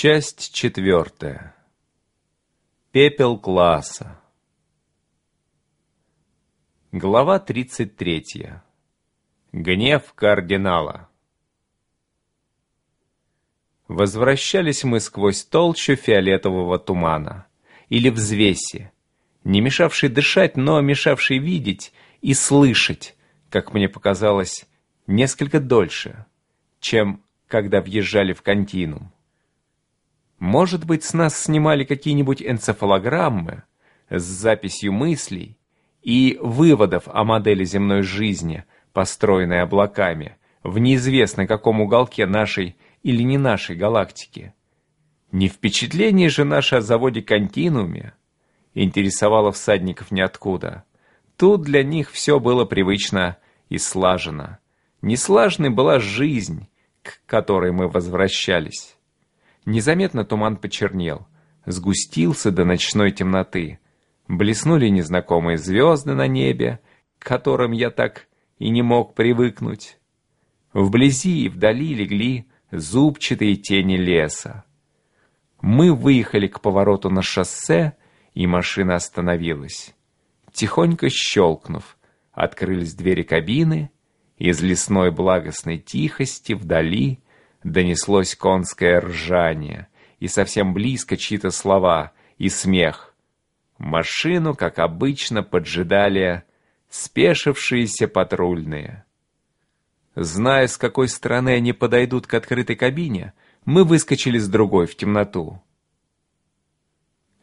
Часть четвертая. Пепел класса. Глава тридцать третья. Гнев кардинала. Возвращались мы сквозь толщу фиолетового тумана, или взвеси, не мешавший дышать, но мешавший видеть и слышать, как мне показалось, несколько дольше, чем когда въезжали в континуум. Может быть, с нас снимали какие-нибудь энцефалограммы с записью мыслей и выводов о модели земной жизни, построенной облаками, в неизвестно каком уголке нашей или не нашей галактики. Не впечатление же наше о заводе «Континууме» интересовало всадников ниоткуда. Тут для них все было привычно и слажено. Неслажной была жизнь, к которой мы возвращались. Незаметно туман почернел, сгустился до ночной темноты. Блеснули незнакомые звезды на небе, к которым я так и не мог привыкнуть. Вблизи и вдали легли зубчатые тени леса. Мы выехали к повороту на шоссе, и машина остановилась. Тихонько щелкнув, открылись двери кабины, из лесной благостной тихости вдали донеслось конское ржание, и совсем близко чьи-то слова и смех. Машину, как обычно, поджидали спешившиеся патрульные. Зная, с какой стороны они подойдут к открытой кабине, мы выскочили с другой в темноту.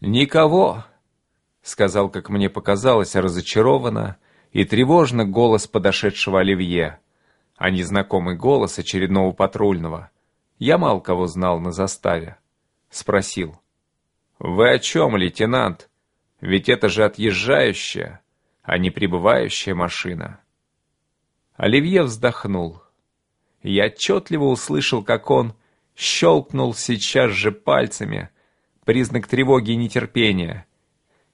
«Никого!» — сказал, как мне показалось, разочарованно и тревожно голос подошедшего Оливье а незнакомый голос очередного патрульного. Я мало кого знал на заставе. Спросил. «Вы о чем, лейтенант? Ведь это же отъезжающая, а не прибывающая машина». Оливье вздохнул. Я отчетливо услышал, как он щелкнул сейчас же пальцами, признак тревоги и нетерпения.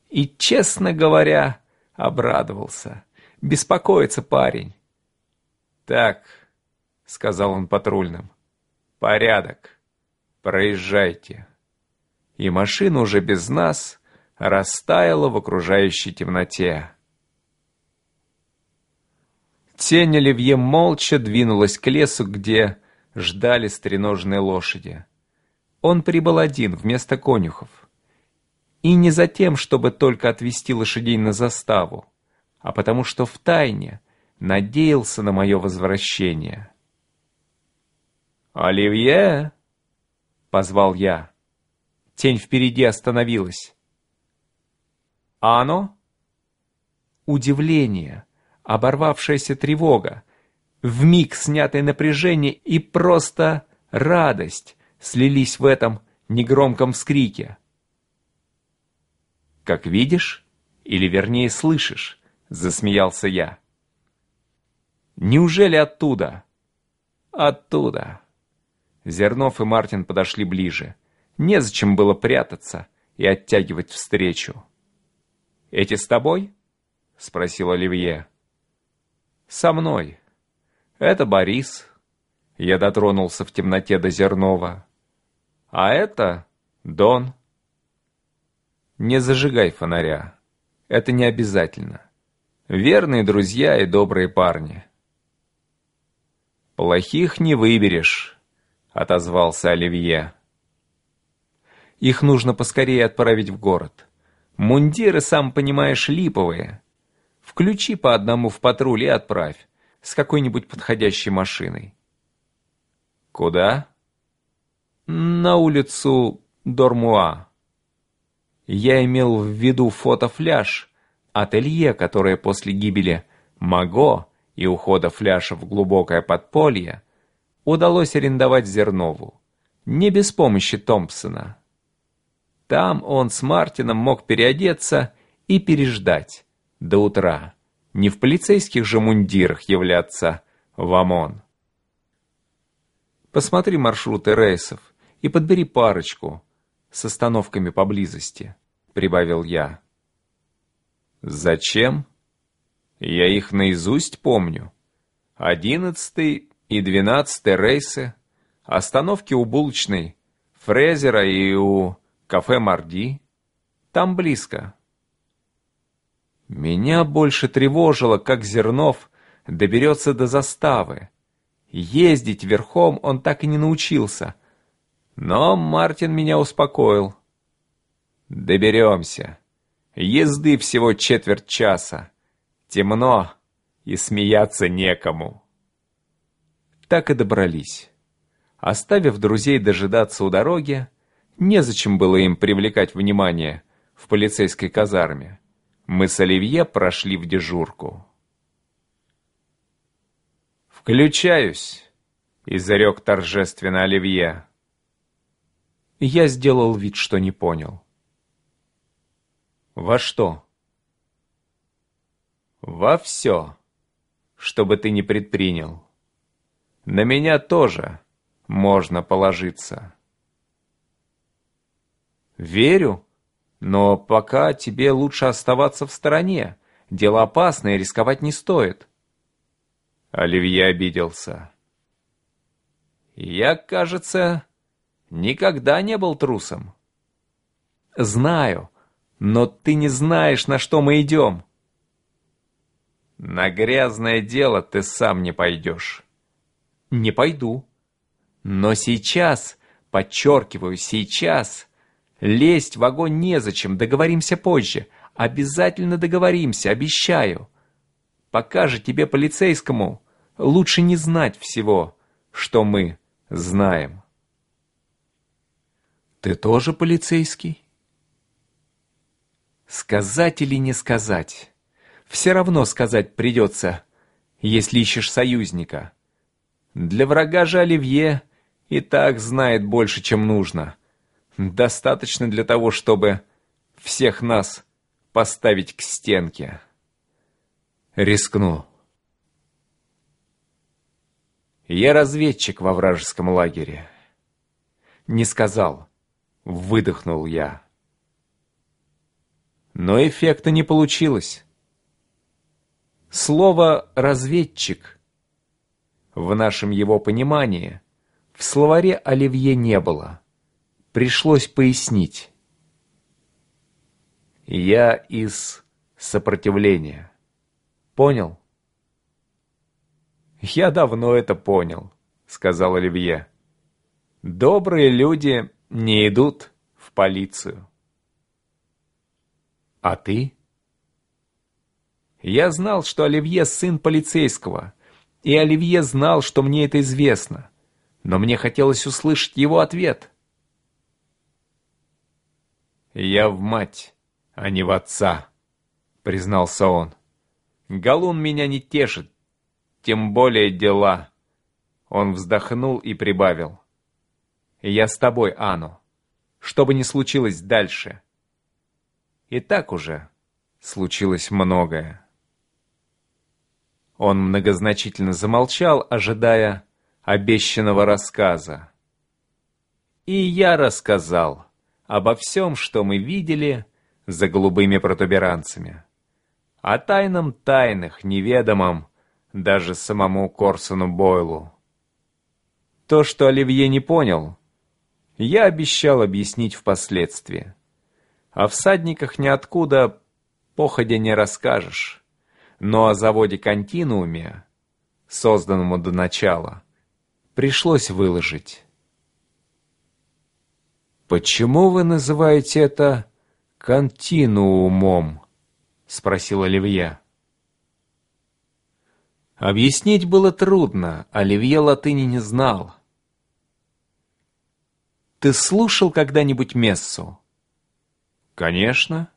И, честно говоря, обрадовался. Беспокоится парень. «Так», — сказал он патрульным, — «порядок, проезжайте». И машина уже без нас растаяла в окружающей темноте. Тень Оливье молча двинулась к лесу, где ждали стреножные лошади. Он прибыл один вместо конюхов. И не за тем, чтобы только отвезти лошадей на заставу, а потому что в тайне надеялся на мое возвращение. «Оливье!» — позвал я. Тень впереди остановилась. «А оно?» Удивление, оборвавшаяся тревога, вмиг снятое напряжение и просто радость слились в этом негромком вскрике. «Как видишь, или вернее слышишь», — засмеялся я. Неужели оттуда? Оттуда. Зернов и Мартин подошли ближе. Незачем было прятаться и оттягивать встречу. «Эти с тобой?» — спросил Оливье. «Со мной. Это Борис». Я дотронулся в темноте до Зернова. «А это Дон». «Не зажигай фонаря. Это не обязательно. Верные друзья и добрые парни». «Плохих не выберешь», — отозвался Оливье. «Их нужно поскорее отправить в город. Мундиры, сам понимаешь, липовые. Включи по одному в патруль и отправь, с какой-нибудь подходящей машиной». «Куда?» «На улицу Дормуа». Я имел в виду фотофляж, ателье, которое после гибели Маго и ухода фляша в глубокое подполье, удалось арендовать Зернову, не без помощи Томпсона. Там он с Мартином мог переодеться и переждать до утра, не в полицейских же мундирах являться в ОМОН. Посмотри маршруты рейсов и подбери парочку с остановками поблизости, прибавил я. Зачем? Я их наизусть помню. Одиннадцатый и двенадцатый рейсы, остановки у булочной Фрезера и у кафе Марди. Там близко. Меня больше тревожило, как Зернов доберется до заставы. Ездить верхом он так и не научился. Но Мартин меня успокоил. Доберемся. Езды всего четверть часа. Темно, и смеяться некому. Так и добрались. Оставив друзей дожидаться у дороги, незачем было им привлекать внимание в полицейской казарме. Мы с Оливье прошли в дежурку. «Включаюсь», — изрек торжественно Оливье. Я сделал вид, что не понял. «Во что?» «Во все, что бы ты ни предпринял. На меня тоже можно положиться». «Верю», но пока тебе лучше оставаться в стороне. Дело опасное, рисковать не стоит. Оливье обиделся. Я, кажется, никогда не был трусом. Знаю, но ты не знаешь, на что мы идем. На грязное дело ты сам не пойдешь. Не пойду. Но сейчас, подчеркиваю, сейчас Лезть в огонь незачем, договоримся позже. Обязательно договоримся, обещаю. Пока же тебе, полицейскому, лучше не знать всего, что мы знаем. Ты тоже полицейский? Сказать или не сказать? Все равно сказать придется, если ищешь союзника. Для врага же Оливье и так знает больше, чем нужно достаточно для того, чтобы всех нас поставить к стенке. Рискну. Я разведчик во вражеском лагере. Не сказал. Выдохнул я. Но эффекта не получилось. Слово «разведчик» в нашем его понимании в словаре Оливье не было пришлось пояснить. Я из сопротивления. Понял? Я давно это понял, сказал Оливье. Добрые люди не идут в полицию. А ты? Я знал, что Оливье сын полицейского, и Оливье знал, что мне это известно, но мне хотелось услышать его ответ. «Я в мать, а не в отца», — признался он. «Галун меня не тешит, тем более дела». Он вздохнул и прибавил. «Я с тобой, Ану, что бы ни случилось дальше». И так уже случилось многое. Он многозначительно замолчал, ожидая обещанного рассказа. И я рассказал обо всем, что мы видели за голубыми протуберанцами. О тайном тайных, неведомом даже самому Корсону Бойлу. То, что Оливье не понял, я обещал объяснить впоследствии. О всадниках ниоткуда походя не расскажешь, но о заводе «Континууме», созданному до начала, пришлось выложить. «Почему вы называете это континуумом?» — спросил Оливье. Объяснить было трудно, Оливье латыни не знал. «Ты слушал когда-нибудь мессу?» «Конечно.